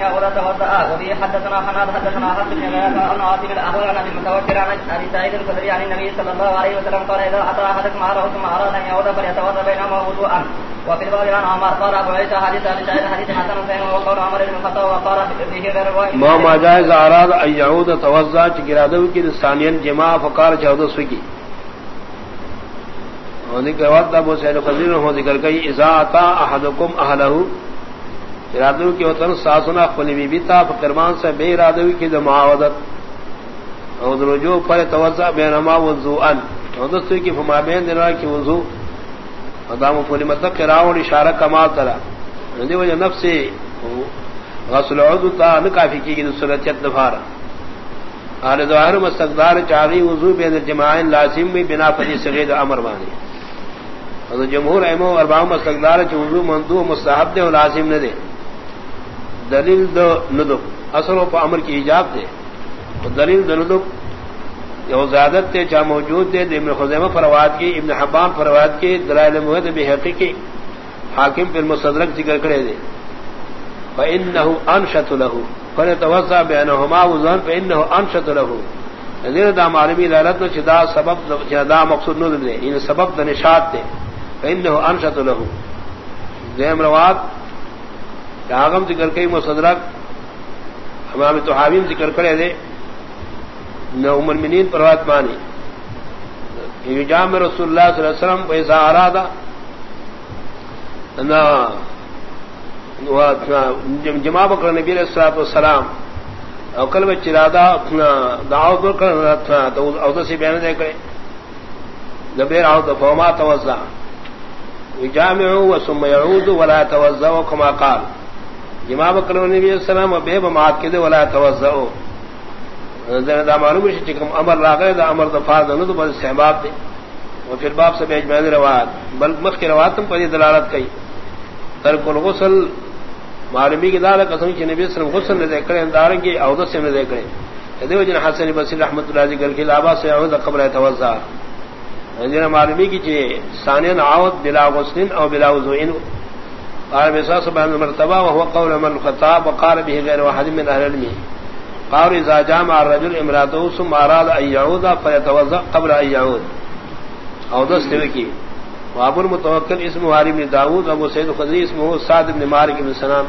حدثنا حناد حدثنا بن غياث عن عاصم الاحول عن ابي عن ابي سعيد الخدري عن النبي صلى الله عليه وسلم قال اذا اتى احدكم ثم اراد ان يعود فليتوضا بينهما وضوءا وفي الباب عن عمر قال ابو عيسى حديث ابي سعيد حديث حسن وقول عمر بن الخطاب وقال به غير ما ما جائز اراد ان يعود توضا چگرادو کی۔ ثانیا جماع فقار چودہ سکی اور ذکر وقت ابو سعید الخدری نے ذکر کئی، اذا اتى احدكم اهله ارادو کی وطن ساسنا خلی بی بیتا فقرمان سے بے ارادوی کی دو معاودت. او درجو پر توزع بینما وضوءن او دستوی کی فما بین دینا کی وضوء ادام فلی مطلب قراؤن اشارہ کمال ترا. دی وجہ نفس غسل عدو تا نکافی کی دو سرچت دفارا آل دوار مستقدار چاہی وضوء بین جماعین لازم بھی بنا فلی سغید امر بانی. اور جمہور احمو ارباؤ مستقدار چاہی وضوء مندو مستحب دے و لازم نہ دے دلیل دو ندب اصل و پا امر کی ایجاب دے. دلیل دو ندب یو زیادت تے چاہ موجود دے ابن خزیمہ فرواد کی، ابن حبان فرواد کی، دلائل محد بحقی کی حاکم پر مصدرک ذکر کرے دے. فإنه أنشط له. فلتوزع بأنهما وزن فإنه أنشط له. نظیر دا معلومی لالت چھ دا سبب چھ مقصود ندر دے. ان سبب دا نشاط دے. فإنه أنشط له. دیم رواد آغم ذکر کئی مصدرک امام تو حاویم ذکر کرے دے نہ عمر منین پروات مانی۔ یعنی جام رسول اللہ صلی اللہ علیہ وسلم ایسا آرادا جمع بکر نبی علیہ السلام والسلام اوکل میں چرادا دعوت بکر اودا سے بیان دے کرے۔ نبیر آؤ فوما توزع جامع وثم يعود ولا توزع كما قال جما بکر نبی السلام بے بمات کے دے ولا توزعو دا معلوم ہے کہ امر لاغے دا امر دفاع نہ تو بس سہباب دے وہ پھر باپ سے بیچ میں روایت. بل مخ کی روایت تم پر دلالت کئی ترک الغسل معلومی کی دار قسم کی نبی صلی اللہ علیہ وسلم نے دیکھ کرے اندار کی عودت سے نے دیکھ کرے دیو جن حسن بصری رحمتہ اللہ ذکر کی لابا سے عود قبر توزع جن معلومی کی چے ثانین عود بلا غسل او بلا وضوء. قال بساس بان المرتبه وهو قول من الخطاب وقال به غير واحد من اهل العلم. قال اذا جامع الرجل امراته ثم اراد ان يعود فيتوضا قبل ان يعود. او دستوكي وابو المتوكل اسمه هاري بن داود ابو سيد الخدري اسمه سعد بن مالك بن سنان